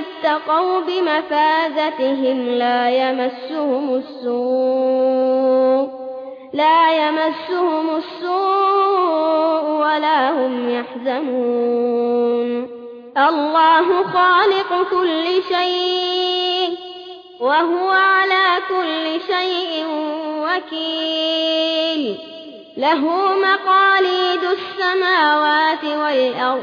اتقوا بمفازتهم لا يمسهم السوء لا يمسهم السوء ولا هم يحزنون الله خالق كل شيء وهو على كل شيء وكيل له مقاليد السماوات والأرض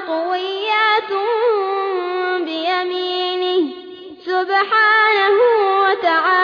مطويات بيمينه سبحانه وتعالى